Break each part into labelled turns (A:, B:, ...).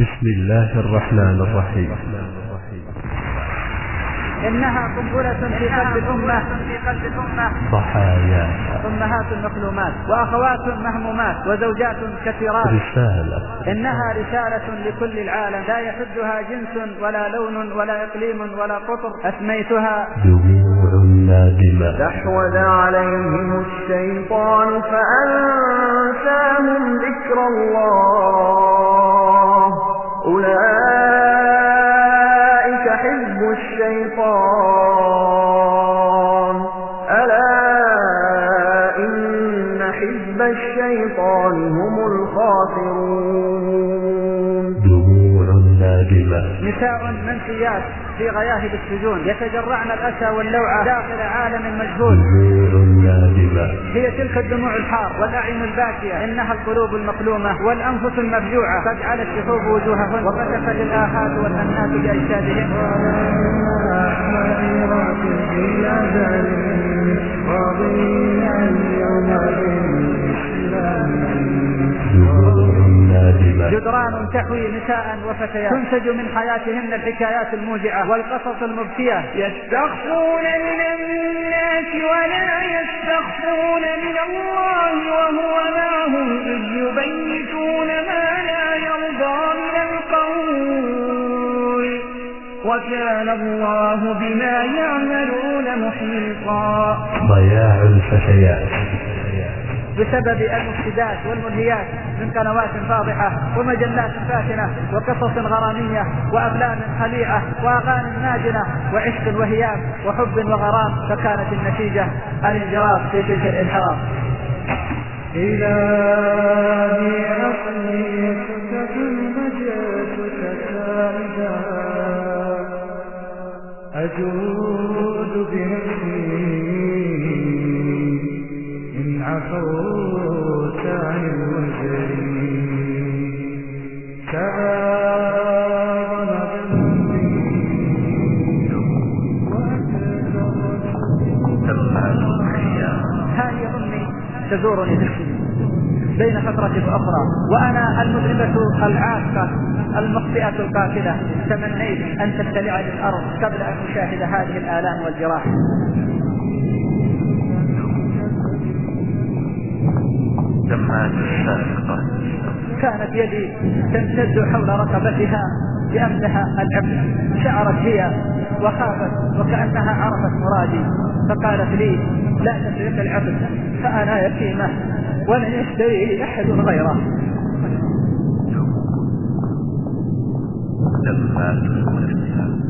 A: بسم الله الرحمن الرحيم.
B: إنها قنبلة في قلب الأمة.
A: ضحايا.
B: أمهات مظلومات وأخوات مهمومات وزوجات كثيرات.
A: رسالة.
B: إنها رسالة لكل العالم. لا يحدها جنس ولا لون ولا إقليم ولا قطر. أسميتها
A: دموع نادمة.
C: استحوذ عليهم الشيطان فأنساهم ذكر الله. أولئك حزب الشيطان. ألا إن حزب الشيطان هم الخاسرون.
A: دموع نادمة
B: نساء منسيات في غياهب السجون. يتجرعن الأسى واللوعة داخل عالم مجهول. هي تلك الدموع الحار والأعين الباكية. إنها القلوب المقلومة والأنفس المفجوعة. قد علت الشحوب وجوههن وفتحت الآهات والأنات بأجسادهن.
A: دموع نادمة
B: جدران تحوي نساء وفتيات. تنسج من حياتهن الحكايات الموجعة والقصص المبكية.
C: يستخفون من الناس ولا يستخفون من الله وهو معهم إذ يبيتون ما لا يرضى من القول. وكان الله بما يعملون محيطا.
A: ضياع الفتيات.
B: بسبب المفسدات والملهيات من قنوات فاضحة ومجلات فاتنة وقصص غرامية وأفلام خليعة وأغاني ناجنة وعشق وهيام وحب وغرام فكانت النتيجة الانجراف في تلك الإنحراف.
C: إلهي أقنيتك المجاتك سائدا أجود بنفسي عفوت عن
B: هي أمي تزورني السجن بين فترة وأخرى وأنا المذنبة العاقة المخطئة القاتلة. تمنيت أن تبتلعني الأرض قبل أن أشاهد هذه الآلام والجراح.
A: السابقة
B: كانت يدي تمتد حول رقبتها لأمسح العبد شعرت هي وخافت وكأنها عرفت مرادي فقالت لي لا تسرق العبد فأنا يتيمة ولن يشتري أحد غيره.
A: دمعات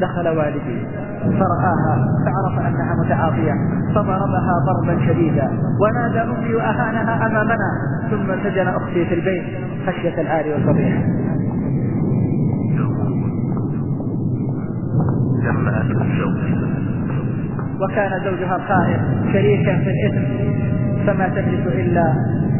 B: دخل والدي فرآها فعرف أنها متعاطية فضربها ضربا شديدا ونادى أمي وأهانها أمامنا ثم سجن أختي في البيت خشية العار والفضيحة وكان زوجها الخائف شريكا في الإثم فما تملك إلا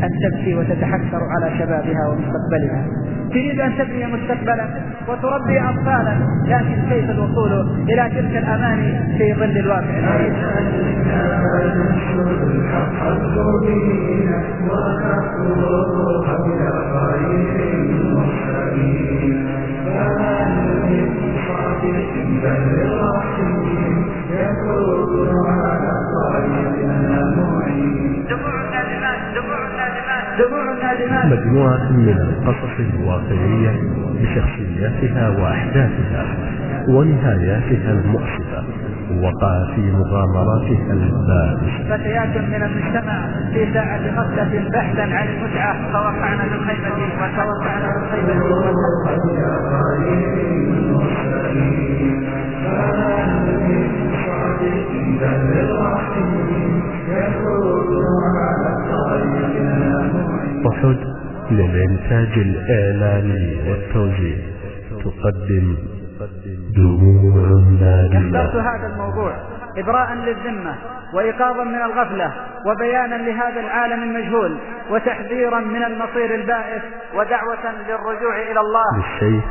B: أن تبكي وتتحسر على شبابها ومستقبلها. تريد أن تبني مستقبلا وتربي أطفالا لكن كيف الوصول إلى تلك الأماني في ظل الواقع؟ الحديث دموع النادمات
A: مجموعة من القصص الواقعية بشخصياتها وأحداثها ونهاياتها المؤسفة وقع في مغامراتها البائسة
B: فتيات من المجتمع في ساعة غفلة بحثا عن المتعة فوقعنا في الخيبة وتوقعنا في الخيبة
A: أحد للإنتاج الإعلامي والتوزيع تقدم دموع
B: اخترت هذا الموضوع إبراء للذمة وإيقاظا من الغفلة وبيانا لهذا العالم المجهول وتحذيرا من المصير البائس ودعوة للرجوع إلى الله.
A: للشيخ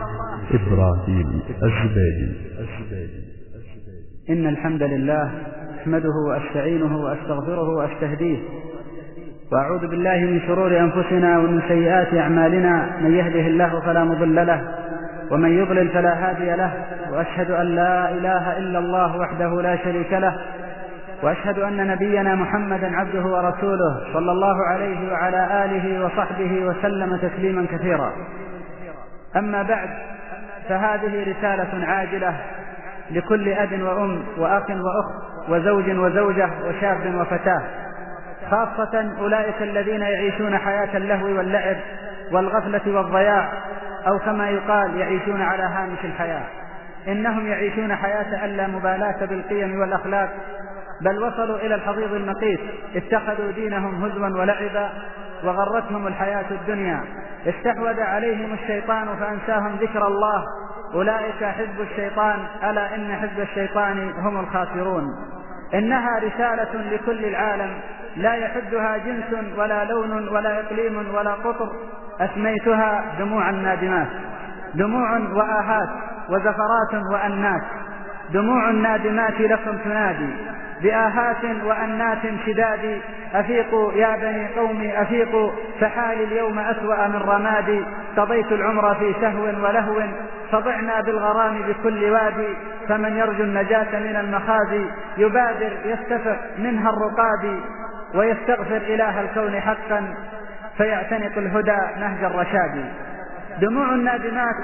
A: إبراهيم الزبيدي.
B: إن الحمد لله أحمده وأستعينه وأستغفره وأستهديه. وأعوذ بالله من شرور أنفسنا ومن سيئات أعمالنا من يهده الله فلا مضل له ومن يضلل فلا هادي له وأشهد أن لا إله إلا الله وحده لا شريك له وأشهد أن نبينا محمدا عبده ورسوله صلى الله عليه وعلى آله وصحبه وسلم تسليما كثيرا. أما بعد فهذه رسالة عاجلة لكل أب وأم وأخ وأخت وزوج وزوجة وشاب وفتاة. خاصة أولئك الذين يعيشون حياة اللهو واللعب والغفلة والضياع أو كما يقال يعيشون على هامش الحياة. إنهم يعيشون حياة ألا مبالاة بالقيم والأخلاق بل وصلوا إلى الحضيض المقيت اتخذوا دينهم هزوا ولعبا وغرتهم الحياة الدنيا. استحوذ عليهم الشيطان فأنساهم ذكر الله. أولئك حزب الشيطان ألا إن حزب الشيطان هم الخاسرون. إنها رسالة لكل العالم لا يحدها جنس ولا لون ولا إقليم ولا قطر أسميتها دموع النادمات دموع وآهات وزفرات وأنات دموع النادمات لكم تنادي بآهات وأنات شداد أفيقوا يا بني قومي أفيقوا فحالي اليوم أسوأ من رمادي قضيت العمر في سهو ولهو فضعنا بالغرام بكل وادي فمن يرجو النجاة من المخازي يبادر يستفق منها الرقاد ويستغفر إله الكون حقا فيعتنق الهدى نهج الرشاد. دموع النادمات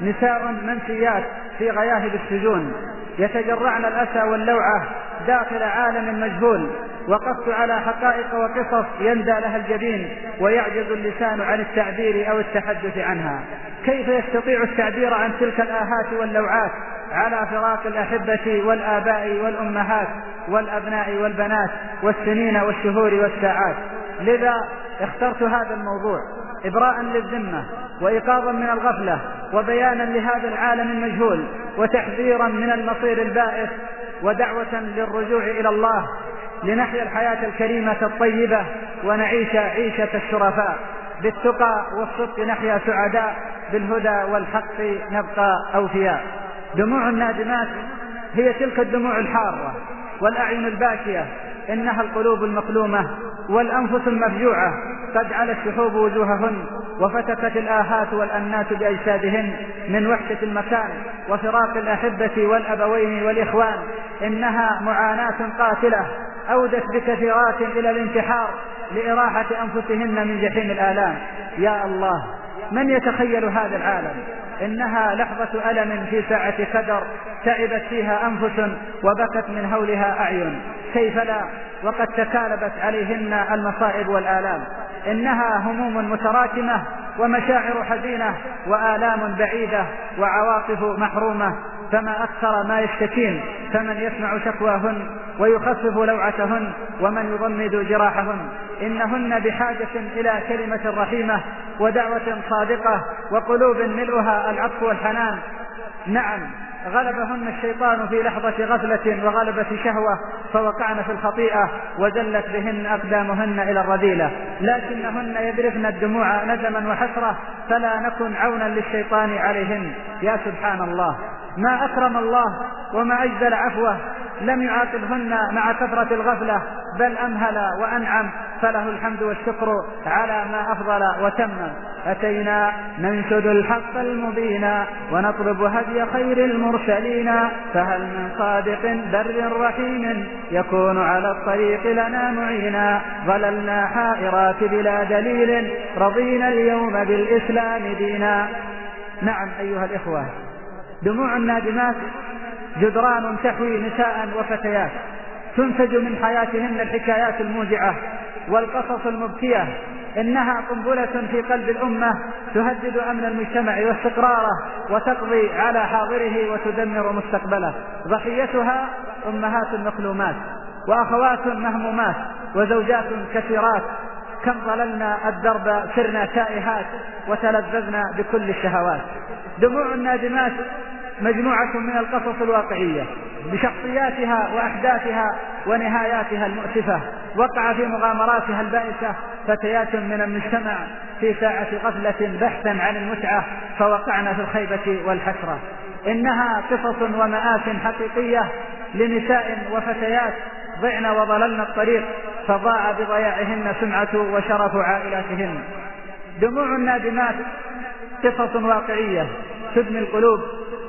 B: نساء منسيات في غياهب السجون يتجرعن الأسى واللوعة داخل عالم مجهول وقفت على حقائق وقصص يندى لها الجبين ويعجز اللسان عن التعبير أو التحدث عنها. كيف يستطيع التعبير عن تلك الآهات واللوعات على فراق الأحبة والآباء والأمهات والأبناء والبنات والسنين والشهور والساعات؟ لذا اخترت هذا الموضوع إبراء للذمة وإيقاظا من الغفلة وبيانا لهذا العالم المجهول وتحذيرا من المصير البائس ودعوة للرجوع إلى الله لنحيا الحياة الكريمة الطيبة ونعيش عيشة الشرفاء. بالتقى والصدق نحيا سعداء بالهدى والحق نبقى أوفياء. دموع النادمات هي تلك الدموع الحارة والأعين الباكية إنها القلوب المقلومة والأنفس المفجوعة. قد على الشحوب وجوههن وفتكت الآهات والأنات بأجسادهن من وحشة المكان وفراق الأحبة والأبوين والإخوان. إنها معاناة قاتلة. أودت بكثيرات إلى الانتحار لإراحة أنفسهن من جحيم الآلام. يا الله من يتخيل هذا العالم؟ إنها لحظة ألم في ساعة كدر تعبت فيها أنفس وبكت من هولها أعين. كيف لا؟ وقد تكالبت عليهن المصائب والآلام. إنها هموم متراكمة ومشاعر حزينة وآلام بعيدة وعواطف محرومة. فما أكثر ما يشتكين فمن يسمع شكواهن ويخفف لوعتهن ومن يضمد جراحهن. إنهن بحاجة إلى كلمة رحيمة ودعوة صادقة وقلوب ملؤها العطف والحنان. نعم. غلبهن الشيطان في لحظة غفلة وغلبة شهوة فوقعن في الخطيئة وزلت بهن أقدامهن إلى الرذيلة. لكنهن يذرفن الدموع ندما وحسرة فلا نكن عونا للشيطان عليهن. يا سبحان الله. ما أكرم الله وما أجزل عفوه. لم يعاقبهن مع كثرة الغفلة بل أمهل وأنعم. فله الحمد والشكر على ما أفضل وتمم أتينا ننشد الحق المبين ونطلب هدي خير المرسلين. فهل من صادق بر رحيم يكون على الطريق لنا معينا؟ ظللنا حائرات بلا دليل رضينا اليوم بالإسلام دينا. نعم أيها الإخوة دموع النادمات جدران تحوي نساء وفتيات تنتج من حياتهن الحكايات الموجعة والقصص المبكية. إنها قنبلة في قلب الأمة تهدد أمن المجتمع واستقراره وتقضي على حاضره وتدمر مستقبله. ضحيتها أمهات مكلومات وأخوات مهمومات وزوجات كثيرات. كم ضللنا الدرب سرنا تائهات وتلذذنا بكل الشهوات. دموع النادمات مجموعة من القصص الواقعية بشخصياتها وأحداثها ونهاياتها المؤسفة. وقع في مغامراتها البائسة فتيات من المجتمع في ساعة غفلة بحثا عن المتعة فوقعنا في الخيبة والحسرة. إنها قصص ومآت حقيقية لنساء وفتيات ضعن وضللن الطريق فضاع بضياعهن سمعة وشرف عائلاتهن. دموع النادمات قصص واقعية تدمي القلوب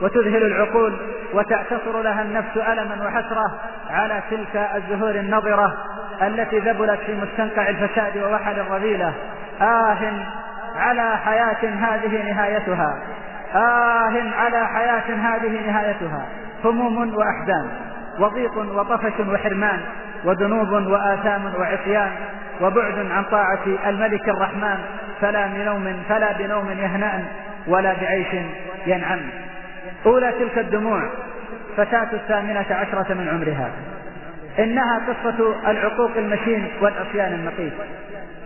B: وتذهل العقول وتعتصر لها النفس ألما وحسرة على تلك الزهور النضرة التي ذبلت في مستنقع الفساد ووحل الرذيلة. آه على حياة هذه نهايتها. آه على حياة هذه نهايتها. هموم وأحزان وضيق وطفش وحرمان وذنوب وآثام وعصيان وبعد عن طاعة الملك الرحمن فلا بنوم فلا بنوم يهنأ ولا بعيش ينعم. أولى تلك الدموع فتاة الثامنة عشرة من عمرها. إنها قصة العقوق المشين والعصيان المقيت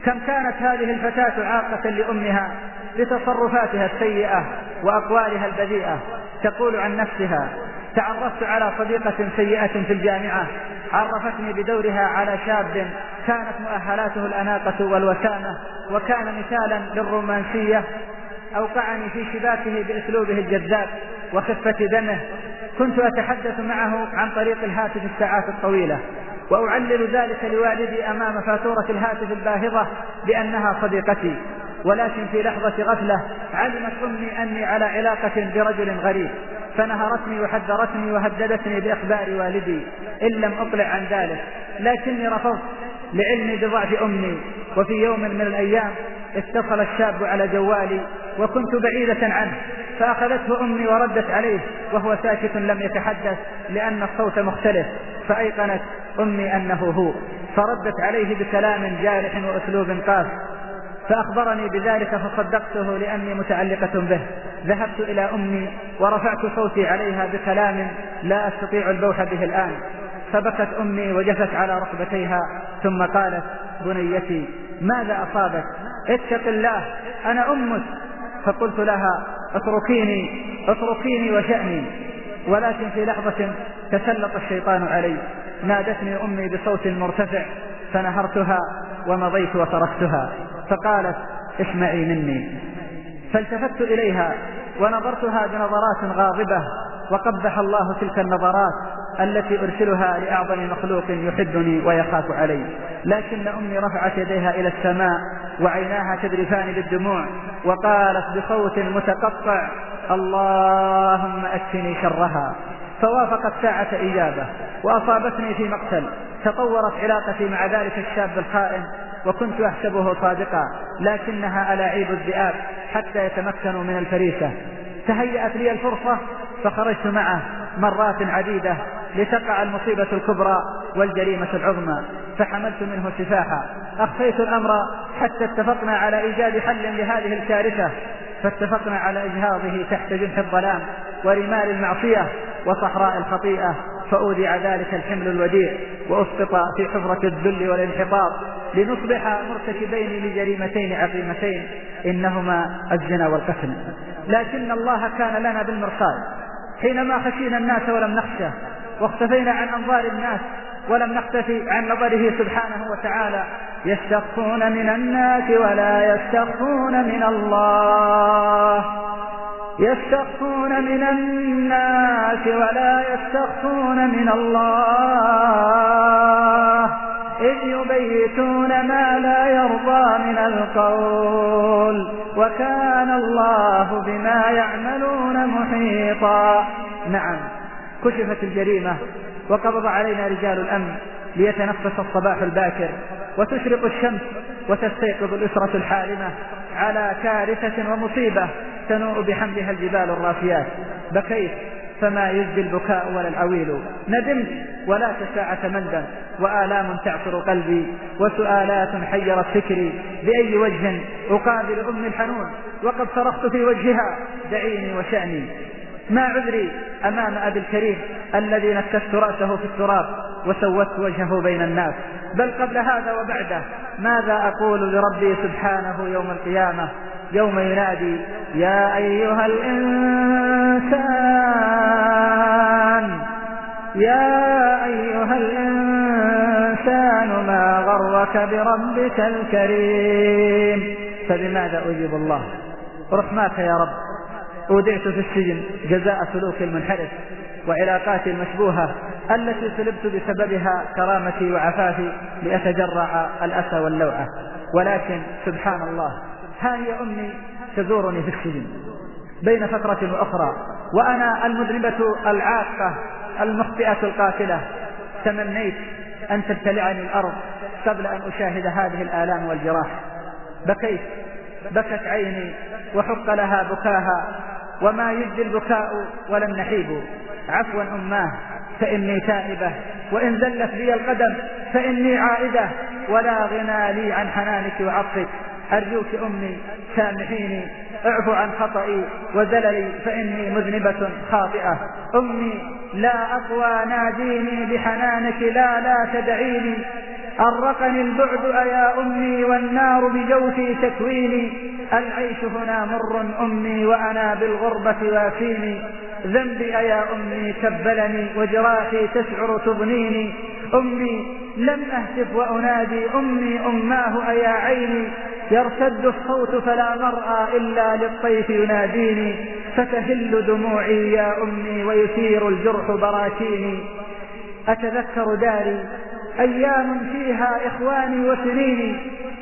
B: كم كانت هذه الفتاة عاقة لأمها بتصرفاتها السيئة وأقوالها البذيئة. تقول عن نفسها تعرفت على صديقة سيئة في الجامعة. عرفتني بدورها على شاب كانت مؤهلاته الأناقة والوسامة وكان مثالا للرومانسية. أوقعني في شباكه بأسلوبه الجذاب وخفة دمه. كنت أتحدث معه عن طريق الهاتف الساعات الطويلة وأعلل ذلك لوالدي أمام فاتورة الهاتف الباهظة بأنها صديقتي. ولكن في لحظة غفلة علمت أمي أني على علاقة برجل غريب فنهرتني وحذرتني وهددتني بإخبار والدي. إن لم أطلع عن ذلك لكني رفضت لعلمي بضعف أمي. وفي يوم من الأيام اتصل الشاب على جوالي وكنت بعيدة عنه فأخذته أمي وردت عليه وهو ساكت لم يتحدث لأن الصوت مختلف فأيقنت أمي أنه هو. فردت عليه بكلام جارح وأسلوب قاس فأخبرني بذلك فصدقته لأني متعلقة به. ذهبت إلى أمي ورفعت صوتي عليها بكلام لا أستطيع البوح به الآن. فبكت أمي وجفت على ركبتيها ثم قالت بنيتي ماذا أصابك؟ اتق الله أنا أمك. فقلت لها اتركيني اتركيني وشأني. ولكن في لحظة تسلط الشيطان علي. نادتني أمي بصوت مرتفع فنهرتها ومضيت وتركتها فقالت اسمعي مني. فالتفت إليها ونظرتها بنظرات غاضبة وقبح الله تلك النظرات التي أرسلها لأعظم مخلوق يحبني ويخاف علي. لكن أمي رفعت يديها إلى السماء وعيناها تذرفان بالدموع وقالت بصوت متقطع اللهم أكفني شرها. فوافقت ساعة إجابة وأصابتني في مقتل تطورت علاقتي مع ذلك الشاب الخائن وكنت أحسبه صادقا لكنها ألاعيب الذئاب حتى يتمكنوا من الفريسة. تهيأت لي الفرصة فخرجت معه مرات عديدة لتقع المصيبة الكبرى والجريمة العظمى فحملت منه سفاحا أخفيت الأمر حتى اتفقنا على إيجاد حل لهذه الكارثة. فاتفقنا على إجهاضه تحت جنح الظلام ورمال المعصية وصحراء الخطيئة فأودع ذلك الحمل الوديع وأسقط في حفرة الذل والانحطاط لنصبح مرتكبين لجريمتين عظيمتين إنهما الزنا والقتل. لكن الله كان لنا بالمرصاد. حينما خشينا الناس ولم نخشى واختفينا عن أنظار الناس ولم نختفي عن نظره سبحانه وتعالى يستخفون من الناس ولا يستخفون من الله. يستخفون من الناس ولا يستخفون من الله. إذ يبيتون ما لا يرضى من القول وكان الله بما يعملون محيطا. نعم. كشفت الجريمة وقبض علينا رجال الأمن ليتنفس الصباح الباكر وتشرق الشمس وتستيقظ الأسرة الحالمة على كارثة ومصيبة تنوء بحملها الجبال الراسيات بكيت فما يجدي البكاء ولا العويل. ندمت ولا ساعة مندم وآلام تعصر قلبي وسؤالات حيرت فكري. بأي وجه أقابل أم الحنون؟ وقد صرخت في وجهها دعيني وشأني. ما عذري أمام أبي الكريم الذي نكست رأسه في التراب وسوت وجهه بين الناس. بل قبل هذا وبعده ماذا أقول لربي سبحانه يوم القيامة؟ يوم ينادي يا أيها الإنسان يا أيها الإنسان ما غرك بربك الكريم؟ فبماذا أجيب الله؟ رحماك يا رب. أودعت في السجن جزاء سلوك المنحرف وعلاقاتي المشبوهة التي سلبت بسببها كرامتي وعفافي لأتجرع الأسى واللوعة. ولكن سبحان الله ها هي أمي تزورني في السجن. بين فترة وأخرى وأنا المذنبة العاقة المخطئة القاتلة. تمنيت أن تبتلعني الأرض قبل أن أشاهد هذه الآلام والجراح. بكيت بكت عيني وحق لها بكاها وما يجدي البكاء ولا النحيب. عفوا أماه فإني تائبة. وإن زلت بي القدم فإني عائدة. ولا غنى لي عن حنانك وعطفك. أرجوك أمي سامحيني. اعف عن خطئي وزللي فإني مذنبة خاطئة. أمي لا أقوى ناديني بحنانك لا لا تدعيني. أرقني البعد أيا أمي والنار بجوفي تكويني. العيش هنا مر أمي وأنا بالغربة وافيني. ذنبي أيا أمي كبلني وجراحي تشعر تضنيني أمي لم أهتف وأنادي. أمي أماه أيا عيني. يرتد الصوت فلا مرأى إلا للطيف يناديني. فتهل دموعي يا أمي ويثير الجرح براكيني. أتذكر داري أيام فيها إخواني وسنيني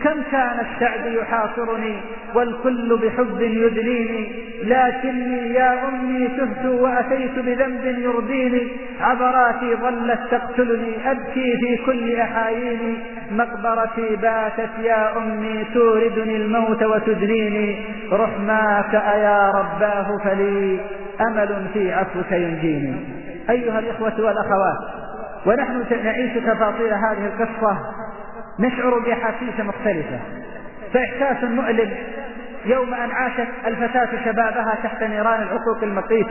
B: كم كان السعد يحاصرني والكل بحب يدنيني. لكني يا أمي تهت وأتيت بذنب يرضيني عبراتي ظلت تقتلني أبكي في كل أحاييني. مقبرتي باتت يا أمي توردني الموت وتدنيني. رحماك أيا رباه فلي أمل في عفوك ينجيني. أيها الإخوة والأخوات ونحن نعيش تفاصيل هذه القصة نشعر بأحاسيس مختلفة. فإحساس مؤلم يوم أن عاشت الفتاة شبابها تحت نيران العقوق المقيت.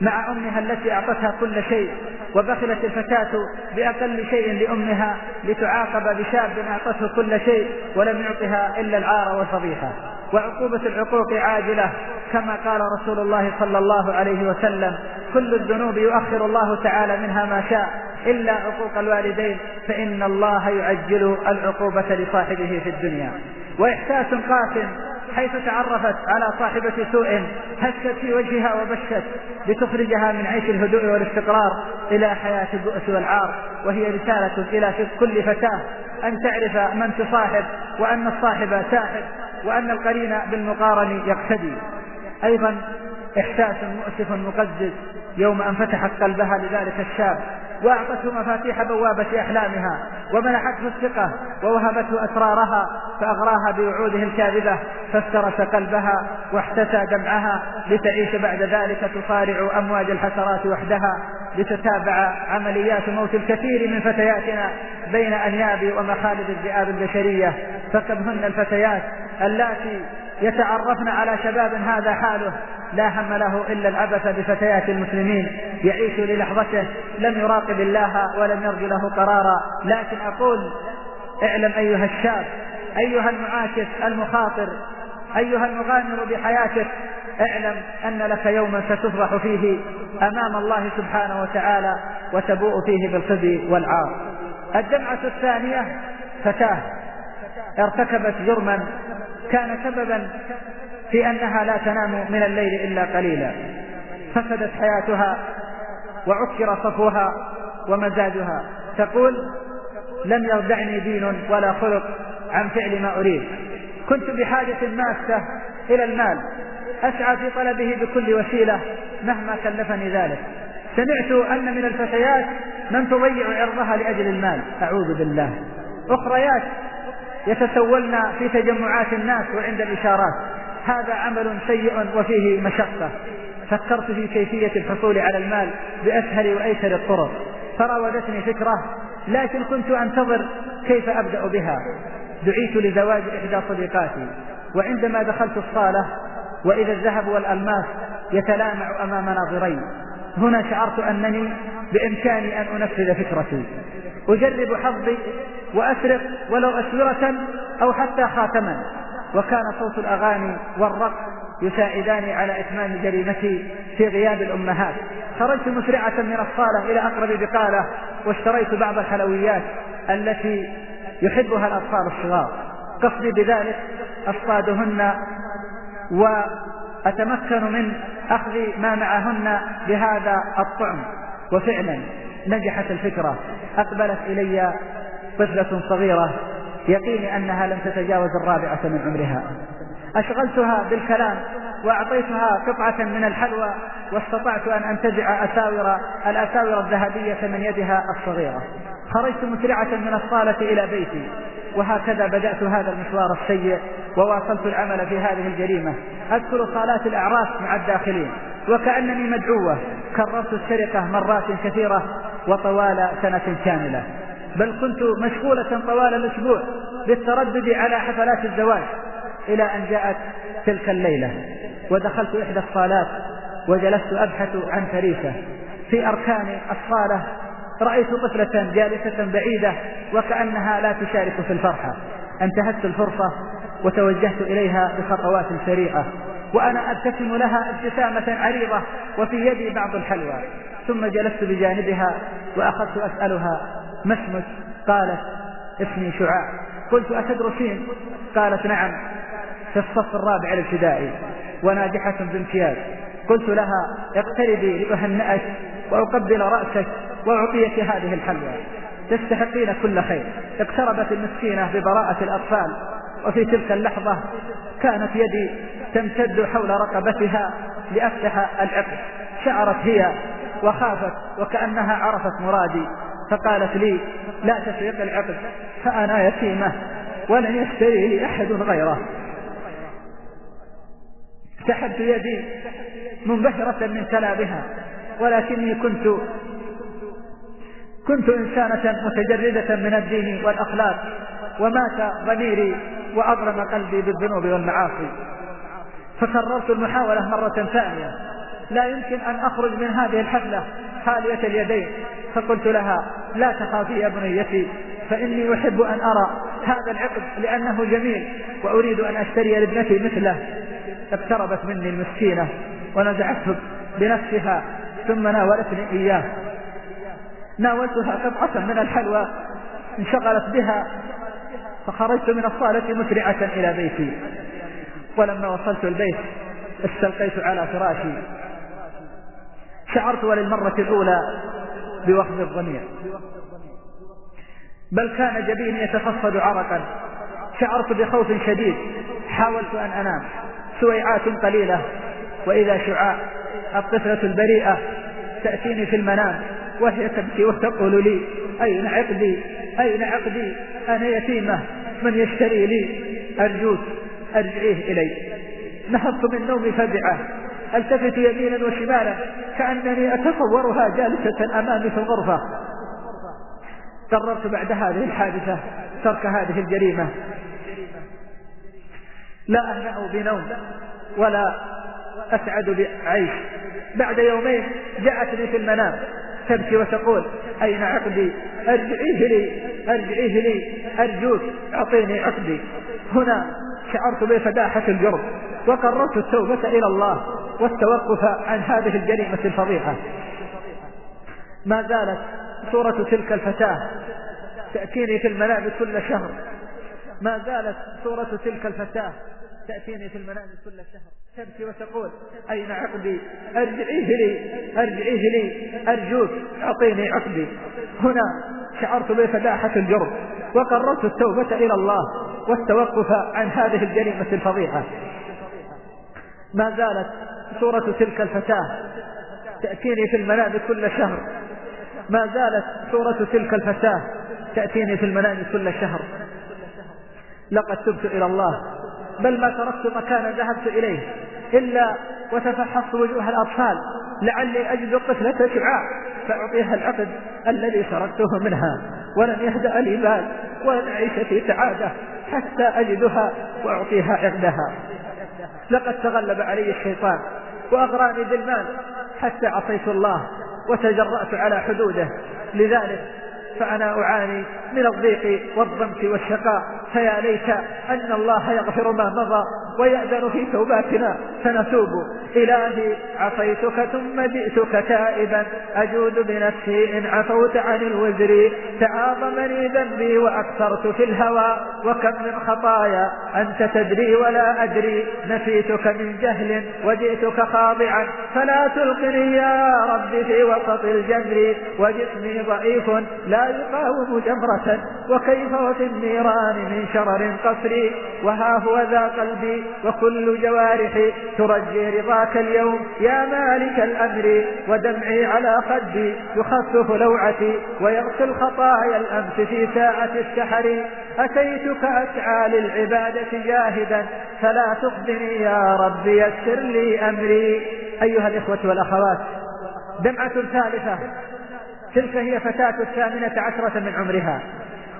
B: مع أمها التي أعطتها كل شيء وبخلت الفتاة بأقل شيء لأمها لتعاقب بشاب أعطته كل شيء ولم يعطها إلا العار والفضيحة. وعقوبة العقوق عاجلة كما قال رسول الله صلى الله عليه وسلم كل الذنوب يؤخر الله تعالى منها ما شاء إلا عقوق الوالدين فإن الله يعجل العقوبة لصاحبه في الدنيا. وإحساس قاسم حيث تعرفت على صاحبة سوء هشت في وجهها وبشت لتخرجها من عيش الهدوء والاستقرار إلى حياة البؤس والعار وهي رسالة إلى كل فتاة أن تعرف من تصاحب وأن الصاحب ساحب وأن القرين بالمقارن يقتدي. أيضا إحساس مؤسف مقزز يوم أن فتحت قلبها لذلك الشاب. وأعطته مفاتيح بوابة أحلامها ومنحته الثقة ووهبته أسرارها فأغراها بوعوده الكاذبة فافترس قلبها واحتسى دمعها لتعيش بعد ذلك تصارع أمواج الحسرات وحدها لتتابع عمليات موت الكثير من فتياتنا بين أنياب ومخالب الذئاب البشرية. فكم هن الفتيات اللاتي يتعرفن على شباب هذا حاله لا هم له إلا العبث بفتيات المسلمين يعيش للحظته لم يراقب الله ولم يرجو له قرارا. لكن أقول اعلم أيها الشاب أيها المعاكس المخاطر أيها المغامر بحياتك اعلم أن لك يوما ستفضح فيه أمام الله سبحانه وتعالى وتبوء فيه بالخزي والعار. الدمعة الثانية فتاة ارتكبت جرما كان سببا في أنها لا تنام من الليل إلا قليلا. فسدت حياتها وعكر صفوها ومزاجها. تقول لم يردعني دين ولا خلق عن فعل ما أريد. كنت بحاجة ماسة إلى المال. أسعى في طلبه بكل وسيلة مهما كلفني ذلك. سمعت أن من الفتيات من تضيع عرضها لأجل المال. أعوذ بالله. أخريات يتسولن في تجمعات الناس وعند الإشارات. هذا عمل سيء وفيه مشقة. فكرت في كيفية الحصول على المال بأسهل وأيسر الطرق. فراودتني فكرة لكن كنت أنتظر كيف أبدأ بها. دعيت لزواج إحدى صديقاتي. وعندما دخلت الصالة وإذا الذهب والألماس يتلامع أمام ناظري هنا شعرت أنني بإمكاني أن أنفذ فكرتي. أجرب حظي وأسرق ولو أسورة أو حتى خاتما. وكان صوت الأغاني والرقص يساعداني على إتمام جريمتي في غياب الأمهات. خرجت مسرعة من الصالة إلى أقرب بقالة واشتريت بعض الحلويات التي يحبها الأطفال الصغار. قصدي بذلك أصطادهن أتمكن من أخذ ما معهن بهذا الطعم. وفعلا نجحت الفكرة أقبلت إلي طفلة صغيرة يقيني أنها لم تتجاوز الرابعة من عمرها. أشغلتها بالكلام وأعطيتها قطعة من الحلوى واستطعت أن أنتزع أساور الأساور الذهبية من يدها الصغيرة. خرجت مسرعة من الصالة إلى بيتي وهكذا بدأت هذا المشوار السيء وواصلت العمل في هذه الجريمة. أدخل صالات الأعراس مع الداخلين وكأنني مدعوة كررت السرقة مرات كثيرة وطوال سنة كاملة. بل كنت مشغولة طوال الأسبوع بالتردد على حفلات الزواج إلى أن جاءت تلك الليلة. ودخلت إحدى الصالات وجلست أبحث عن فريسة. في أركان الصالة رأيت طفلة جالسة بعيدة وكأنها لا تشارك في الفرحة. انتهزت الفرصة وتوجهت إليها بخطوات سريعة وأنا أبتسم لها ابتسامة عريضة وفي يدي بعض الحلوى. ثم جلست بجانبها وأخذت أسألها ما اسمك؟ قالت اسمي شعاع. قلت أتدرسين قالت نعم في الصف الرابع الابتدائي. وناجحة بامتياز. قلت لها اقتربي لأهنئك وأقبل رأسك وأعطيك هذه الحلوى. تستحقين كل خير. اقتربت المسكينة ببراءة الأطفال. وفي تلك اللحظة كانت يدي تمتد حول رقبتها لأفتح العقد. شعرت هي وخافت وكأنها عرفت مرادي. فقالت لي لا تسرق العقد فأنا يتيمة ولن يشتري لي أحد غيره. سحبت يدي منبهرة من كلامها ولكني كنت كنت إنسانة متجردة من الدين والأخلاق ومات ضميري وأظلم قلبي بالذنوب والمعاصي. فكررت المحاولة مرة ثانية. لا يمكن أن أخرج من هذه الحفلة خالية اليدين. فقلت لها لا تخافي يا بنيتي فإني أحب أن أرى هذا العقد لأنه جميل وأريد أن أشتري لابنتي مثله. اقتربت مني المسكينة ونزعته بنفسها ثم ناولتني إياه. ناولتها قطعة من الحلوى انشغلت بها فخرجت من الصالة مسرعة إلى بيتي. ولما وصلت البيت استلقيت على فراشي. شعرت وللمرة الأولى بوخز الضمير. بل كان جبيني يتفصد عرقا. شعرت بخوف شديد. حاولت أن أنام. سويعات قليلة. وإذا شعاع الطفلة البريئة تأتيني في المنام وهي تبكي وتقول لي أين عقدي؟ أين عقدي؟ أنا يتيمة من يشتري لي؟ أرجوك أرجعيه إلي. نهضت من نومي فزعة ألتفت يمينا وشمالا كأنني أتصورها جالسة أمامي في الغرفة. قررت بعد هذه الحادثة ترك هذه الجريمة. لا أهنأ بنوم ولا أسعد بعيش. بعد يومين جاءتني في المنام تبكي وتقول أين عقدي أرجعيه لي أرجعيه لي أرجوك أعطيني عقدي هنا شعرت بفداحة الجرم وقررت التوبة إلى الله والتوقف عن هذه الجريمة الفظيعة. ما زالت صورة تلك الفتاة تأتيني في المنام كل شهر. ما زالت صورة تلك الفتاة تأتيني في المنام كل شهر تبكي وتقول أين عقدي؟ أرجعيه لي أرجعيه لي أرجوك أعطيني عقدي. هنا شعرت بفداحة الجرم وقررت التوبة إلى الله والتوقف عن هذه الجريمة الفظيعة. ما زالت صورة تلك الفتاة تأتيني في المنام كل شهر. ما زالت صورة تلك الفتاة تأتيني في المنام كل شهر. لقد تبت إلى الله. بل ما تركت مكانا ذهبت إليه إلا وتفحصت وجوه الأطفال لعلي أجد طفلة شعاع فأعطيها العقد الذي سرقته منها ولن يهدأ لي بال ولن أعيش في سعادة حتى أجدها وأعطيها عقدها. لقد تغلب علي الشيطان وأغراني بالمال حتى عصيت الله وتجرأت على حدوده. لذلك فأنا أعاني من الضيق والضمك والشقاء. فيا ليت أن الله يغفر ما مضى ويأذن في توباتنا. فنتوب. إلهي عصيتك ثم جئتك تائبا. أجود بنفسي إن عفوت عن الوزر. تعاظمني ذنبي وأكثرت في الهوى. وكم من خطايا أنت تدري ولا أدري. نسيتك من جهل وجئتك خاضعا. فلا تلقني يا رب في وسط الجمر وجسمي ضعيف لا يقاوم جمرة وكيف وفي النيران من شرر قصري وها هو ذا قلبي وكل جوارحي ترجي رضاك اليوم. يا مالك الأمر ودمعي على خدي يخفف لوعتي ويغسل خطايا الأمس في ساعة السحر. أتيتك أسعى للعبادة جاهدا فلا تخزني يا رب يسر لي أمري. أيها الإخوة والأخوات دمعة ثالثة. تلك هي فتاة الثامنة عشرة من عمرها.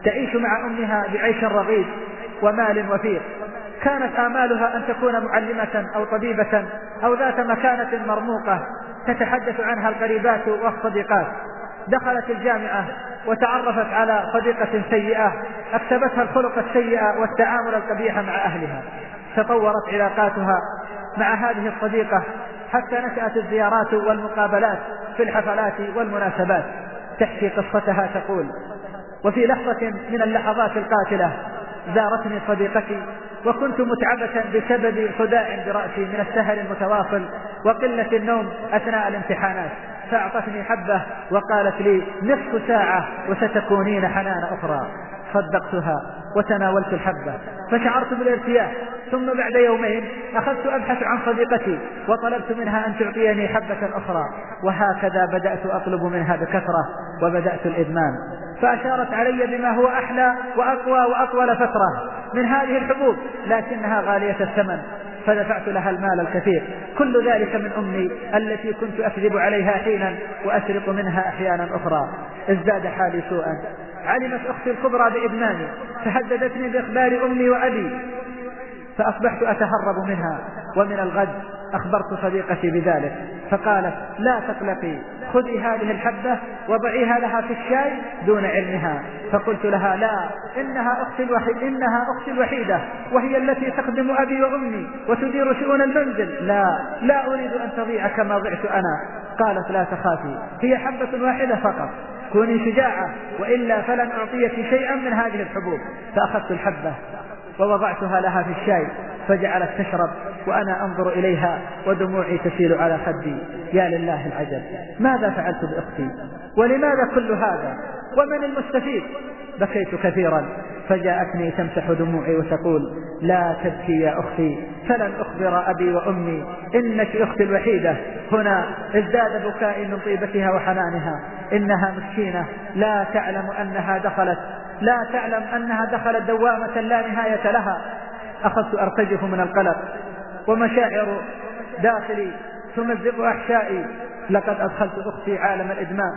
B: تعيش مع أمها بعيش رغيد ومال وفير كانت آمالها أن تكون معلمة أو طبيبة أو ذات مكانة مرموقة تتحدث عنها القريبات والصديقات. دخلت الجامعة وتعرفت على صديقة سيئة أكسبتها الخلق السيئ والتعامل القبيح مع أهلها. تطورت علاقاتها مع هذه الصديقة حتى نشأت الزيارات والمقابلات في الحفلات والمناسبات. تحكي قصتها تقول وفي لحظة من اللحظات القاتلة زارتني صديقتي وكنت متعبة بسبب خداع برأسي من السهر المتواصل وقلة النوم أثناء الامتحانات. فأعطتني حبة وقالت لي نصف ساعة وستكونين حنان أخرى. صدقتها وتناولت الحبة. فشعرت بالارتياح. ثم بعد يومين أخذت أبحث عن صديقتي وطلبت منها أن تعطيني حبة أخرى. وهكذا بدأت أطلب منها بكثرة وبدأت الإدمان. فأشارت علي بما هو أحلى وأقوى وأطول فترة من هذه الحبوب لكنها غالية الثمن. فدفعت لها المال الكثير. كل ذلك من أمي التي كنت أكذب عليها حينا وأسرق منها أحيانا أخرى. ازداد حالي سوءا. علمت أختي الكبرى بإدماني. فهددتني بإخبار أمي وأبي. فأصبحت أتهرب منها. ومن الغد أخبرت صديقتي بذلك. فقالت لا تقلقي. خذي هذه الحبة وضعيها لها في الشاي دون علمها. فقلت لها لا إنها أختي الوحيدة إنها أختي الوحيدة وهي التي تخدم أبي وأمي وتدير شؤون المنزل. لا لا أريد أن تضيع كما ضعت أنا. قالت لا تخافي هي حبة واحدة فقط. كوني شجاعة وإلا فلن أعطيك شيئا من هذه الحبوب. فأخذت الحبة. ووضعتها لها في الشاي فجعلت تشرب وأنا أنظر إليها ودموعي تسيل على خدي. يا لله العجب ماذا فعلت بأختي؟ ولماذا كل هذا؟ ومن المستفيد؟ بكيت كثيرا فجاءتني تمسح دموعي وتقول لا تبكي يا أختي فلن أخبر أبي وأمي. إنك أختي الوحيدة. هنا ازداد بكائي من طيبتها وحنانها. إنها مسكينة. لا تعلم أنها دخلت. لا تعلم أنها دخلت دوامة لا نهاية لها. أخذت أرتجف من القلق ومشاعر داخلي تمزق أحشائي. لقد أدخلت أختي عالم الإدمان.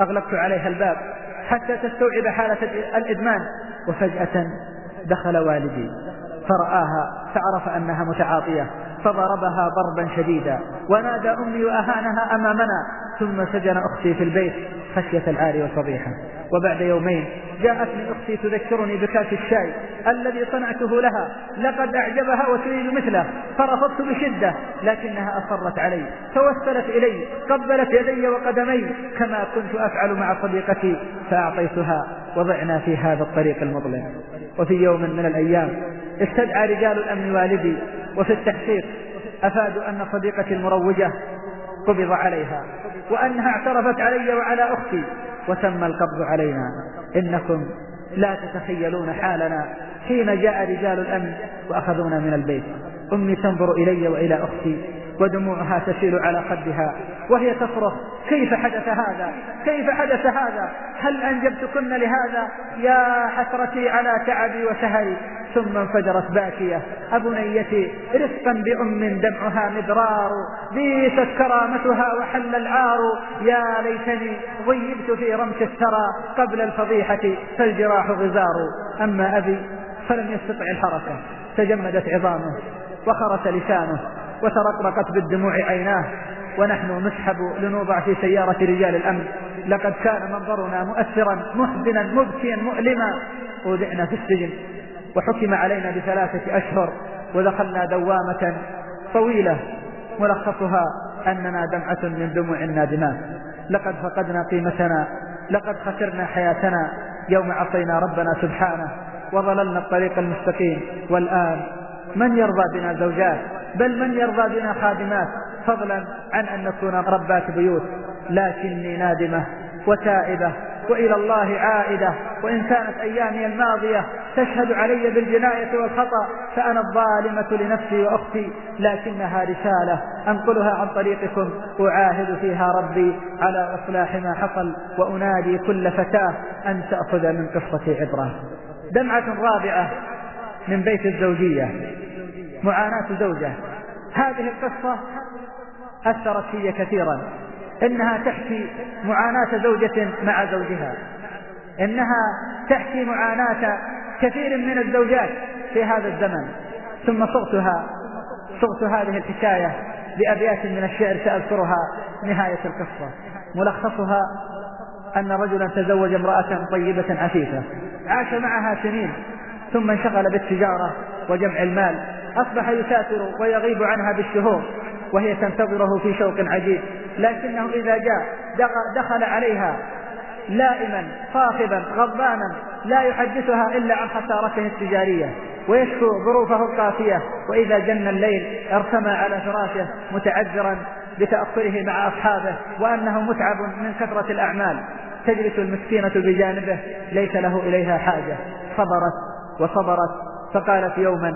B: أغلقت عليها الباب حتى تستوعب حالة الإدمان. وفجأة دخل والدي. فرآها فعرف أنها متعاطية. فضربها ضربا شديدا. ونادى أمي وأهانها أمامنا. ثم سجن أختي في البيت خشية العار والفضيحة وبعد يومين جاءتني أختي تذكرني بكأس الشاي الذي صنعته لها لقد أعجبها وتريد مثله فرفضت بشدة لكنها أصرت علي توسلت إلي قبلت يدي وقدمي كما كنت أفعل مع صديقتي فأعطيتها وضعنا في هذا الطريق المظلم. وفي يوم من الأيام استدعى رجال الأمن والدي وفي التحقيق أفادوا أن صديقتي المروجة قبض عليها وأنها اعترفت علي وعلى أختي وتم القبض علينا. إنكم لا تتخيلون حالنا حين جاء رجال الأمن وأخذونا من البيت. أمي تنظر إلي وإلى أختي ودموعها تسيل على خدها. وهي تصرخ كيف حدث هذا؟ كيف حدث هذا؟ هل أنجبتكن لهذا؟ يا حسرتي على تعبي وسهري. ثم انفجرت باكية. أبنيتي رفقا بأم دمعها مدرار بيست كرامتها وحل العار. يا ليتني ضيبت في رمش الثرى قبل الفضيحة فالجراح غزار. أما أبي فلم يستطع الحركة تجمدت عظامه وخرس لسانه. وترقرقت بالدموع عيناه ونحن نسحب لنوضع في سيارة رجال الأمن. لقد كان منظرنا مؤثرا محزنا مبكيا مؤلما. أودعنا في السجن وحكم علينا بثلاثة أشهر ودخلنا دوامة طويلة. ملخصها أننا دمعة من دموع النادمات لقد فقدنا قيمتنا لقد خسرنا حياتنا. يوم عصينا ربنا سبحانه وضللنا الطريق المستقيم. والآن من يرضى بنا زوجات بل من يرضى بنا خادمات فضلا عن أن نكون ربات بيوت. لكني نادمة وتائبة وإلى الله عائدة. وإن كانت أيامي الماضية تشهد علي بالجناية والخطأ فأنا الظالمة لنفسي وأختي. لكنها رسالة أنقلها عن طريقكم. أعاهد فيها ربي على إصلاح ما حصل وأنادي كل فتاة أن تأخذ من قصتي عبرة. دمعة رابعة من بيت الزوجية. معاناة زوجة هذه القصة أثرت في كثيرا. إنها تحكي معاناة زوجة مع زوجها. إنها تحكي معاناة كثير من الزوجات في هذا الزمن. ثم صغتها صغت هذه الحكاية بأبيات من الشعر سأذكرها نهاية القصة. ملخصها أن رجلا تزوج امرأة طيبة عفيفة. عاش معها سنين ثم انشغل بالتجارة وجمع المال. أصبح يسافر ويغيب عنها بالشهور وهي تنتظره في شوق عجيب. لكنه إذا جاء دخل عليها لائما صاخبا غضبانا لا يحدثها إلا عن خسارته التجارية. ويشكو ظروفه القاسية. وإذا جن الليل ارتمى على فراشه متعذرا بتأخره مع أصحابه وأنه متعب من كثرة الأعمال. تجلس المسكينة بجانبه ليس له إليها حاجة. صبرت وصبرت فقالت يوما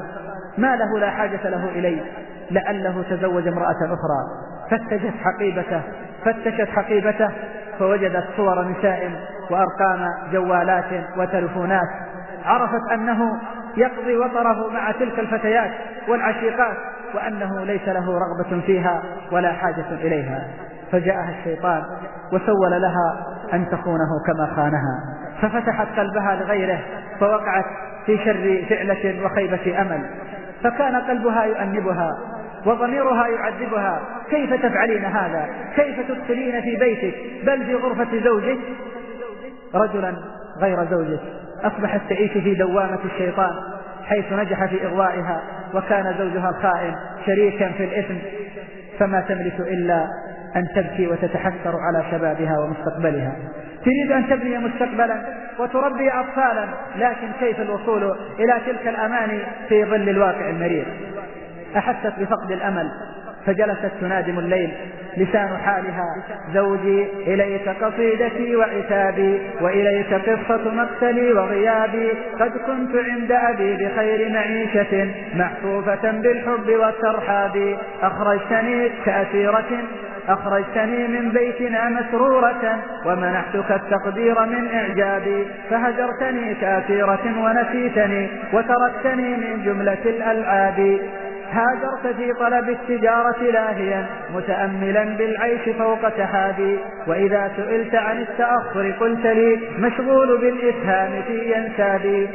B: ما له لا حاجة له إلي لعله تزوج امرأة أخرى. فتشت حقيبته فتشت حقيبته فوجدت صور نساء وأرقام جوالات وتلفونات. عرفت أنه يقضي وطره مع تلك الفتيات والعشيقات وأنه ليس له رغبة فيها ولا حاجة إليها. فجاءها الشيطان وسول لها أن تخونه كما خانها. ففتحت قلبها لغيره فوقعت في شر فعلة وخيبة أمل. فكان قلبها يؤنبها وضميرها يعذبها. كيف تفعلين هذا؟ كيف تدخلين في بيتك؟ بل في غرفة زوجك؟ رجلا غير زوجك. أصبحت تعيش في دوامة الشيطان حيث نجح في إغوائها وكان زوجها الخائن شريكا في الإثم. فما تملك إلا أن تبكي وتتحسر على شبابها ومستقبلها. تريد أن تبني مستقبلا وتربي أطفالا لكن كيف الوصول إلى تلك الأماني في ظل الواقع المرير أحست بفقد الأمل فجلست تنادم الليل لسان حالها زوجي إليك قصيدتي وعتابي وإليك قصة مقتلي وغيابي قد كنت عند أبي بخير معيشة محفوفة بالحب والترحاب أخرجتني كأسيرة أخرجتني من بيتنا مسرورة ومنحتك التقدير من إعجابي فهجرتني كافيرة ونسيتني وتركتني من جملة الألعاب. هاجرت في طلب التجارة لاهيا متأملا بالعيش فوق تحابي وإذا سئلت عن التأخر قلت لي مشغول بالإفهام في ينسابي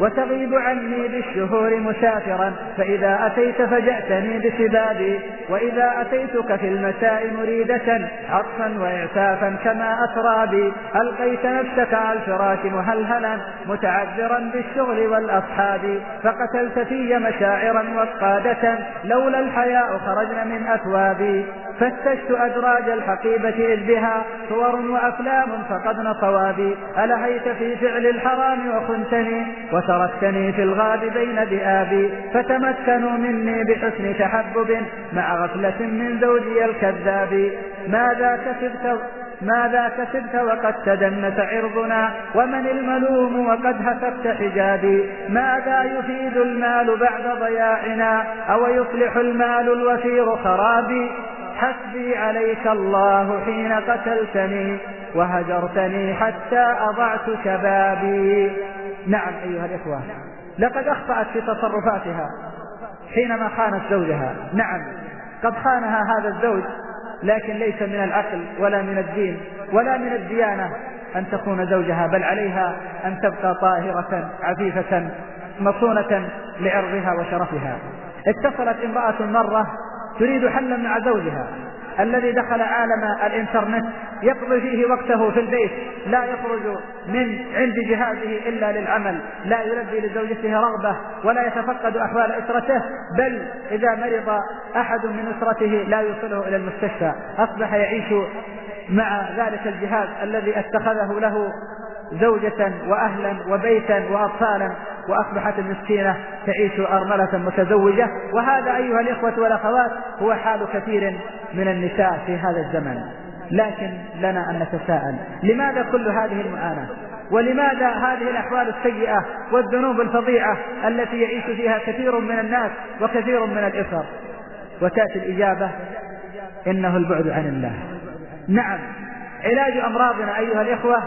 B: وتغيب عني بالشهور مسافرا فإذا أتيت فجأتني بشبابي وإذا أتيتك في المساء مريدة عطفا وإعسافا كما أسرى بي ألقيت نفسك على الفراش مهلهلا متعذرا بالشغل والأصحاب. فقتلت في مشاعرا وقادة لولا الحياء خرجن من أثوابي. فتشت أدراج الحقيبة إذ بها صور وأفلام فقدن صوابي. ألهيت في فعل الحرام وخنتني وتركتني في الغاب بين ذئابي فتمكنوا مني بحسن تحبب مع غفلة من زوجي الكذاب. ماذا كسبت ماذا كسبت وقد تدنت عرضنا؟ ومن الملوم وقد هتكت حجابي؟ ماذا يفيد المال بعد ضياعنا؟ أو يصلح المال الوفير خرابي؟ حسبي عليك الله حين قتلتني وهجرتني حتى أضعت شبابي نعم أيها الإخوة. لقد أخطأت في تصرفاتها حينما خانت زوجها. نعم قد خانها هذا الزوج لكن ليس من العقل ولا من الدين ولا من الديانة أن تخون زوجها بل عليها أن تبقى طاهرة عفيفة مصونة لعرضها وشرفها. اتصلت امرأة مرة تريد حلا مع زوجها. الذي دخل عالم الإنترنت يقضي فيه وقته في البيت لا يخرج من عند جهازه إلا للعمل لا يلبي لزوجته رغبة ولا يتفقد أحوال أسرته بل إذا مرض أحد من أسرته لا يوصله إلى المستشفى أصبح يعيش مع ذلك الجهاز الذي اتخذه له زوجة وأهلا وبيتا وأطفالا وأصبحت المسكينة تعيش أرملة متزوجة. وهذا أيها الإخوة والأخوات هو حال كثير من النساء في هذا الزمن. لكن لنا أن نتساءل. لماذا كل هذه المعاناة؟ ولماذا هذه الأحوال السيئة والذنوب الفظيعة التي يعيش فيها كثير من الناس وكثير من الأسر؟ وتأتي الإجابة إنه البعد عن الله. نعم علاج أمراضنا أيها الإخوة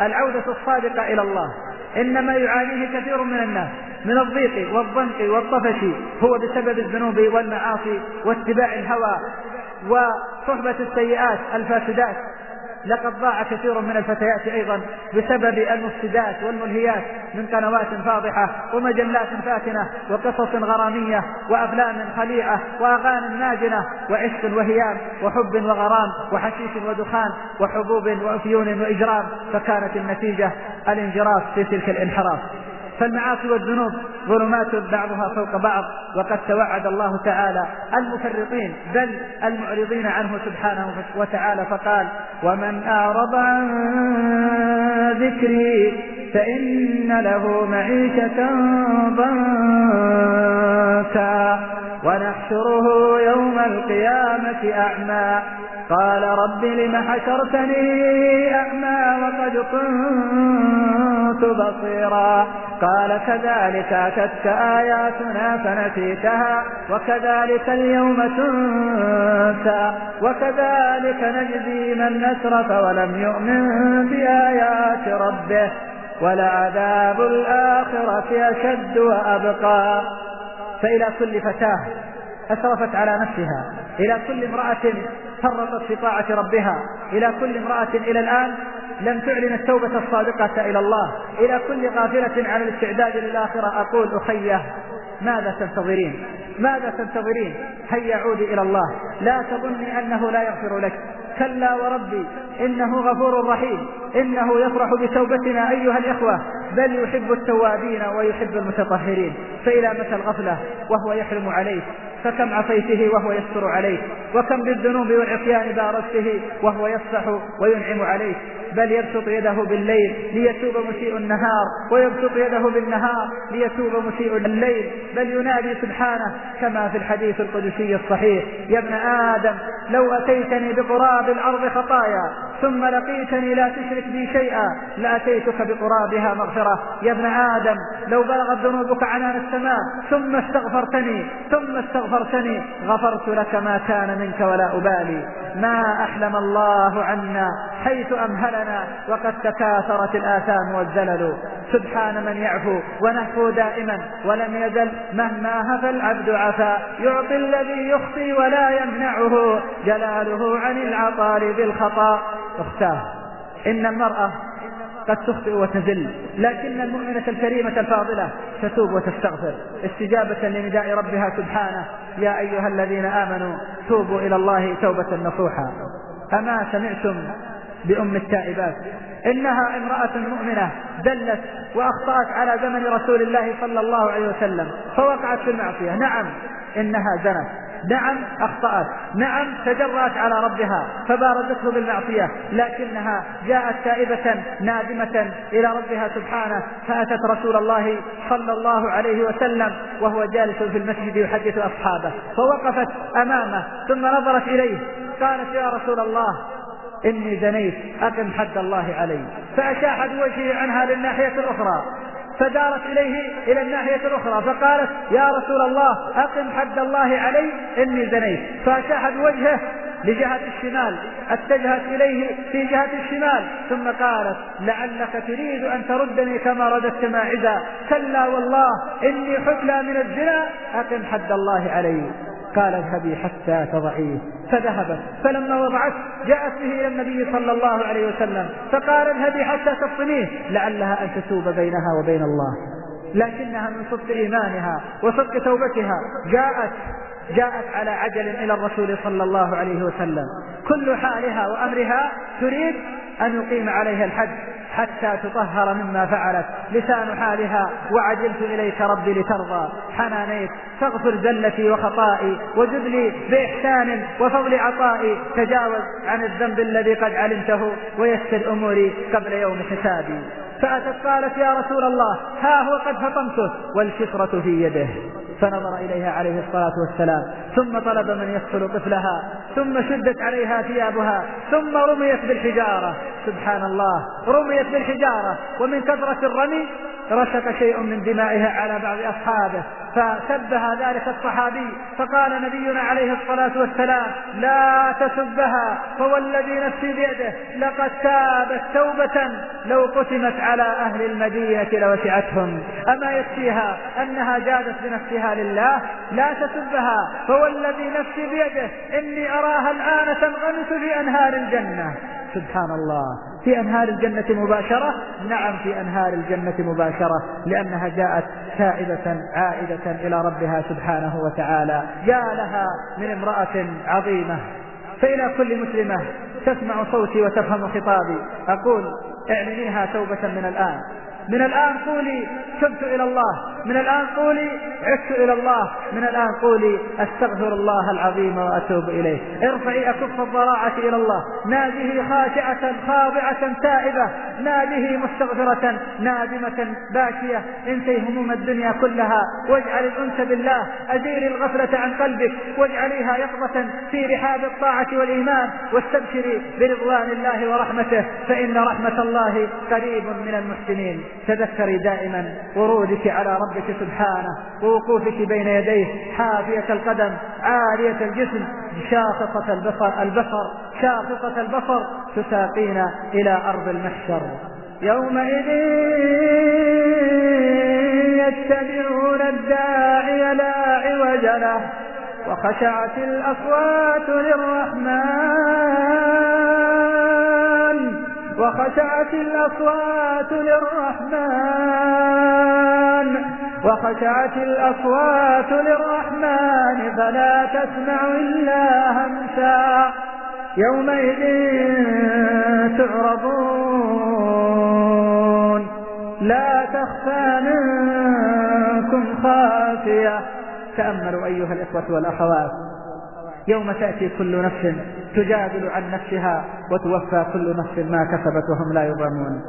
B: العودة الصادقة إلى الله. إنما يعانيه كثير من الناس من الضيق والضنك والطفش هو بسبب الذنوب والمعاصي واتباع الهوى وصحبة السيئات الفاسدات. لقد ضاع كثير من الفتيات أيضا بسبب المفسدات والملهيات من قنوات فاضحة ومجلات فاتنة وقصص غرامية وأفلام خليعة وأغاني ناجنة وعشق وهيام وحب وغرام وحشيش ودخان وحبوب وأفيون وإجرام. فكانت النتيجة الانجراف في تلك الانحراف. فالمعاصي والذنوب ظلمات بعضها فوق بعض وقد توعد الله تعالى المفرطين بل المعرضين عنه سبحانه وتعالى فقال ومن أعرض عن ذكري فإن له معيشة ضنكا ونحشره يوم القيامة أعمى قال رب لم حشرتني أعمى وقد كنت بصيرا قال كذلك أتتك آياتنا فنسيتها وكذلك اليوم تنسى وكذلك نجزي من أسرف ولم يؤمن بآيات ربه ولعذاب الآخرة أشد وأبقى. فإلى كل فتاة أسرفت على نفسها. إلى كل امرأة فرطت في طاعة ربها. إلى كل امرأة إلى الآن لم تعلن التوبة الصادقة إلى الله. إلى كل غافلة على الاستعداد للآخرة أقول أخيه ماذا تنتظرين؟ ماذا تنتظرين؟ هيا عودي إلى الله. لا تظني أنه لا يغفر لك. كلا وربي إنه غفور رحيم. إنه يفرح بتوبتنا أيها الإخوة. بل يحب التوابين ويحب المتطهرين فإلى متى الغفلة؟ وهو يحرم عليك فكم عصيته؟ وهو يستر عليك وكم بالذنوب والعصيان بارزته؟ وهو يصفح وينعم عليك بل يبسط يده بالليل ليتوب مسيء النهار ويبسط يده بالنهار ليتوب مسيء الليل. بل ينادي سبحانه كما في الحديث القدسي الصحيح يا ابن آدم لو أتيتني بقراب الأرض خطايا ثم لقيتني لا تشرك بي شيئا لأتيتك بقرابها مغفرة يا ابن آدم لو بلغت ذنوبك عنان السماء ثم استغفرتني ثم استغفرتني غفرت لك ما كان منك ولا أبالي. ما أحلم الله عنا حيث أمهلنا وقد تكاثرت الآثام والزلل. سبحان من يعفو ونهفو دائما ولم يزل مهما هفى العبد عفا. يعطي الذي يخفي ولا يمنعه. جلاله عن العطال بالخطا. اختاه. إن المرأة قد تخطئ وتزل لكن المؤمنة الكريمة الفاضلة تتوب وتستغفر. استجابة لنداء ربها سبحانه يا أيها الذين آمنوا توبوا إلى الله توبة نصوحا. أما سمعتم بأم التائبات؟ إنها امرأة مؤمنة دلت وأخطأت على زمن رسول الله صلى الله عليه وسلم فوقعت في المعصية. نعم إنها زنت. نعم أخطأت. نعم تجرأت على ربها فبارزته بالمعصية لكنها جاءت تائبة نادمة إلى ربها سبحانه فأتت رسول الله صلى الله عليه وسلم وهو جالس في المسجد يحدث أصحابه فوقفت أمامه ثم نظرت إليه قالت يا رسول الله إني زنيت أقم حد الله علي. فأشاح بوجهه عنها للناحية الأخرى. فدارت إليه إلى الناحية الأخرى فقالت يا رسول الله أقم حد الله علي إني زنيت. فأشاح بوجهه لجهة الشمال اتجهت إليه في جهة الشمال ثم قالت لعلك تريد أن تردني كما رددت ماعزا كلا والله إني حتلى من الزنا أقم حد الله علي. قال اذهبي حتى تضعيه فذهبت. فلما وضعت جاءت به إلى النبي صلى الله عليه وسلم. فقال اذهبي حتى تفطميه لعلها أن تتوب بينها وبين الله. لكنها من صدق إيمانها وصدق توبتها. جاءت جاءت على عجل إلى الرسول صلى الله عليه وسلم. كل حالها وأمرها تريد أن يقيم عليها الحد حتى تطهر مما فعلت. لسان حالها وعجلت إليك ربي لترضى. حنانيت فاغفر زلتي وخطائي وجد لي بإحسان وفضل عطائي. تجاوز عن الذنب الذي قد علمته ويسر أموري قبل يوم حسابي. فأتت قالت يا رسول الله ها هو قد فطمته والكسرة في يده. فنظر إليها عليه الصلاة والسلام ثم طلب من يقتل طفلها ثم شدت عليها ثيابها ثم رميت بالحجارة. سبحان الله رميت بالحجارة ومن كثرة الرمي رشق شيء من دمائها على بعض أصحابه. فسبها ذلك الصحابي فقال نبينا عليه الصلاة والسلام لا تسبها فوالذي نفسي بيده لقد تابت توبة لو قسمت على أهل المدينة لوسعتهم. أما يكفيها أنها جادت بنفسها لله لا تسبها فوالذي نفسي بيده إني أراها الآن تنغمس في أنهار الجنة. سبحان الله في أنهار الجنة مباشرة؟ نعم في أنهار الجنة مباشرة لأنها جاءت تائبة عائدة إلى ربها سبحانه وتعالى. يا لها من امرأة عظيمة. فإلى كل مسلمة تسمع صوتي وتفهم خطابي. أقول اعلنيها توبة من الآن. من الآن قولي تبت إلى الله. من الآن قولي عدت إلى الله. من الآن قولي أستغفر الله العظيم وأتوب إليه. ارفعي أكف الضراعة إلى الله. ناديه خاشعة خاضعة تائبة. ناديه مستغفرة نادمة باكية. انتي هموم الدنيا كلها. واجعل الأنس بالله. أزيل الغفلة عن قلبك. واجعليها يقظة في رحاب الطاعة والإيمان. واستبشري برضوان الله ورحمته. فإن رحمة الله قريب من المحسنين. تذكري دائما ورودك على ربك سبحانه ووقوفك بين يديه حافية القدم عالية الجسم شاخصة البصر, البصر شاخصة البصر تساقين إلى أرض المحشر. يومئذ يتبعون الداعي لا عوج له وخشعت الأصوات للرحمن. وخشعت الأصوات للرحمن. وخشعت الأصوات للرحمن فلا تسمع إلا همسا. يومئذ تعرضون لا تخفى منكم خافية. تأملوا أيها الإخوة والأخوات. يوم تأتي كل نفس تجادل عن نفسها وتوفى كل نفس ما كسبت وهم لا يظلمون.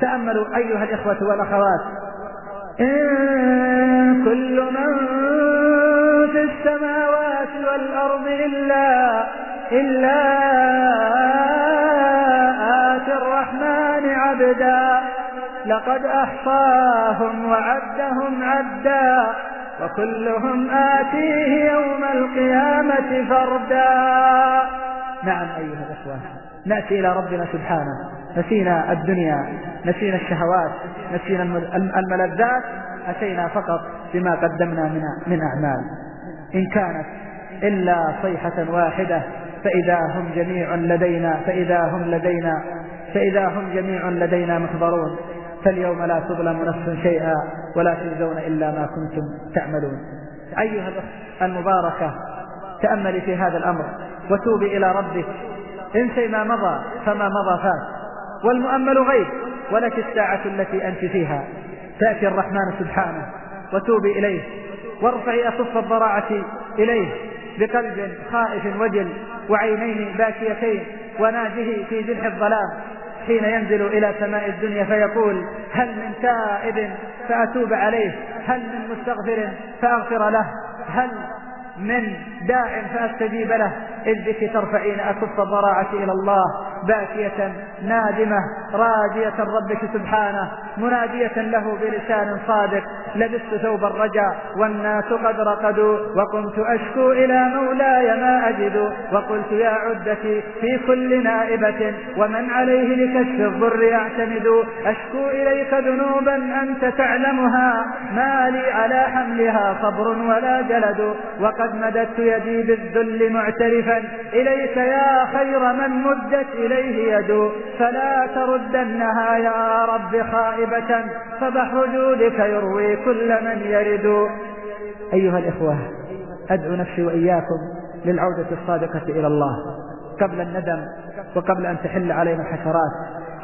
B: تأملوا أيها الإخوة والأخوات إن كل من في السماوات والأرض إلا إلا آتي الرحمن عبدا. لقد أحصاهم وعدهم عدا. وكلهم آتيه يوم القيامة فردا. نعم أيها الأخوة نأتي إلى ربنا سبحانه. نسينا الدنيا نسينا الشهوات نسينا الملذات أتينا فقط بما قدمنا من من أعمال. إن كانت إلا صيحة واحدة فإذا هم جميع لدينا فإذا هم لدينا فإذا هم جميع لدينا محضرون. فاليوم لا تظلم نفس شيئا. ولا تجزون إلا ما كنتم تعملون. أيها الأخت المباركة تأملي في هذا الأمر وتوبي إلى ربك. انسي ما مضى فما مضى فات. والمؤمل غيب ولك الساعة التي أنت فيها. تأتي الرحمن سبحانه وتوبي إليه. وارفعي أصف الضراعة إليه بقلب خائف وجل وعينين باكيتين وناجه في جنح الظلام. حين ينزل إلى سماء الدنيا فيقول هل من تائب فأتوب عليه هل من مستغفر فأغفر له هل من داع فأستجيب له إذ بك ترفعين أكف الضراعة إلى الله باكية نادمة راجية ربك سبحانه منادية له بلسان صادق لبست ثوب الرجاء والناس قد رقدوا وقمت أشكو إلى مولاي ما أجد وقلت يا عدتي في كل نائبة ومن عليه لكشف الضر يعتمد أشكو إليك ذنوبا أنت تعلمها ما لي على حملها صبر ولا جلد وقد مددت يدي بالذل معترفا إليك يا خير من مدت إليه يد. فلا تردنها يا رب خائبة فبحر جودك يروي كل من يرد. أيها الإخوة أدعو نفسي وإياكم للعودة الصادقة إلى الله. قبل الندم وقبل أن تحل علينا الحسرات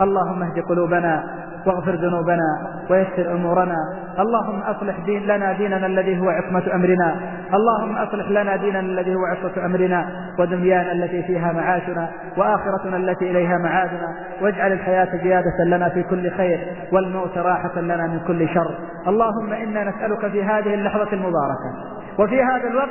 B: اللهم اهد قلوبنا واغفر ذنوبنا ويسر أمورنا. اللهم أصلح دين لنا ديننا الذي هو عصمة أمرنا. اللهم أصلح لنا ديننا الذي هو عصمة أمرنا. ودنيانا التي فيها معاشنا. وآخرتنا التي إليها معادنا. واجعل الحياة زيادة لنا في كل خير. والموت راحة لنا من كل شر. اللهم إنا نسألك في هذه اللحظة المباركة. وفي هذا الوقت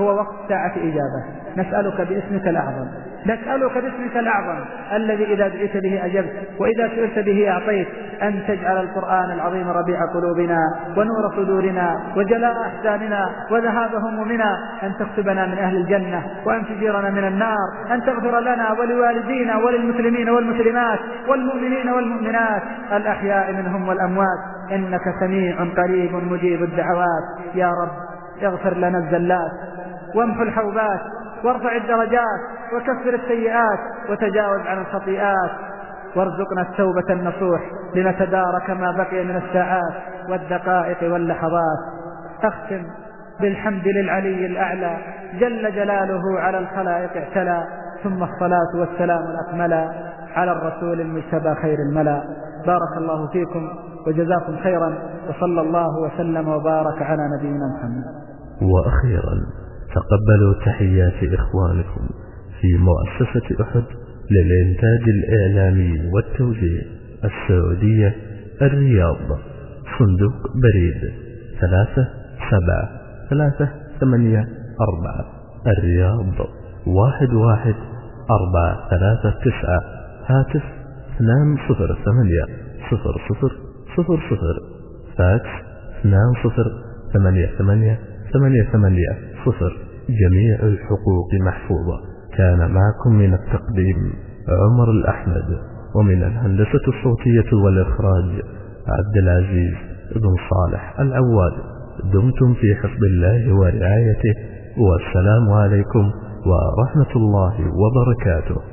B: هو وقت ساعة إجابة. نسألك باسمك الأعظم. نسألك باسمك الأعظم. الذي إذا دعيت به أجبت وإذا سئلت به أعطيت. أن تجعل القرآن العظيم ربيع قلوبنا ونور صدورنا وجلاء أحزاننا وذهاب همومنا. أن تكتبنا من أهل الجنة وأن تجيرنا من النار. أن تغفر لنا ولوالدينا وللمسلمين والمسلمات والمؤمنين والمؤمنات. الأحياء منهم والأموات. إنك سميع قريب مجيب الدعوات. يا رب اغفر لنا الزلات. وامحو الحوبات وارفع الدرجات وكفر السيئات وتجاوز عن الخطيئات. وارزقنا التوبة النصوح لنتدارك ما بقي من الساعات والدقائق واللحظات. أختم بالحمد للعلي الأعلى جل جلاله على الخلائق اعتلى ثم الصلاة والسلام الأكملا على الرسول المجتبى خير الملا. بارك الله فيكم وجزاكم خيرا وصلى الله وسلم وبارك على نبينا محمد.
A: وأخيرا تقبلوا تحيات إخوانكم في مؤسسة أحد للإنتاج الإعلامي والتوزيع السعودية الرياض. صندوق بريد ثلاثة سبعة ثلاثة ثمانية أربعة. الرياض. واحد واحد أربعة ثلاثة تسعة. هاتف اثنان صفر ثمانية صفر صفر صفر صفر. فاكس اثنان صفر ثمانية ثمانية ثمانية ثمانية. صفر جميع الحقوق محفوظة. كان معكم من التقديم عمر الأحمد ومن الهندسة الصوتية والإخراج عبد العزيز بن صالح العواد. دمتم في حفظ الله ورعايته والسلام عليكم ورحمة الله وبركاته.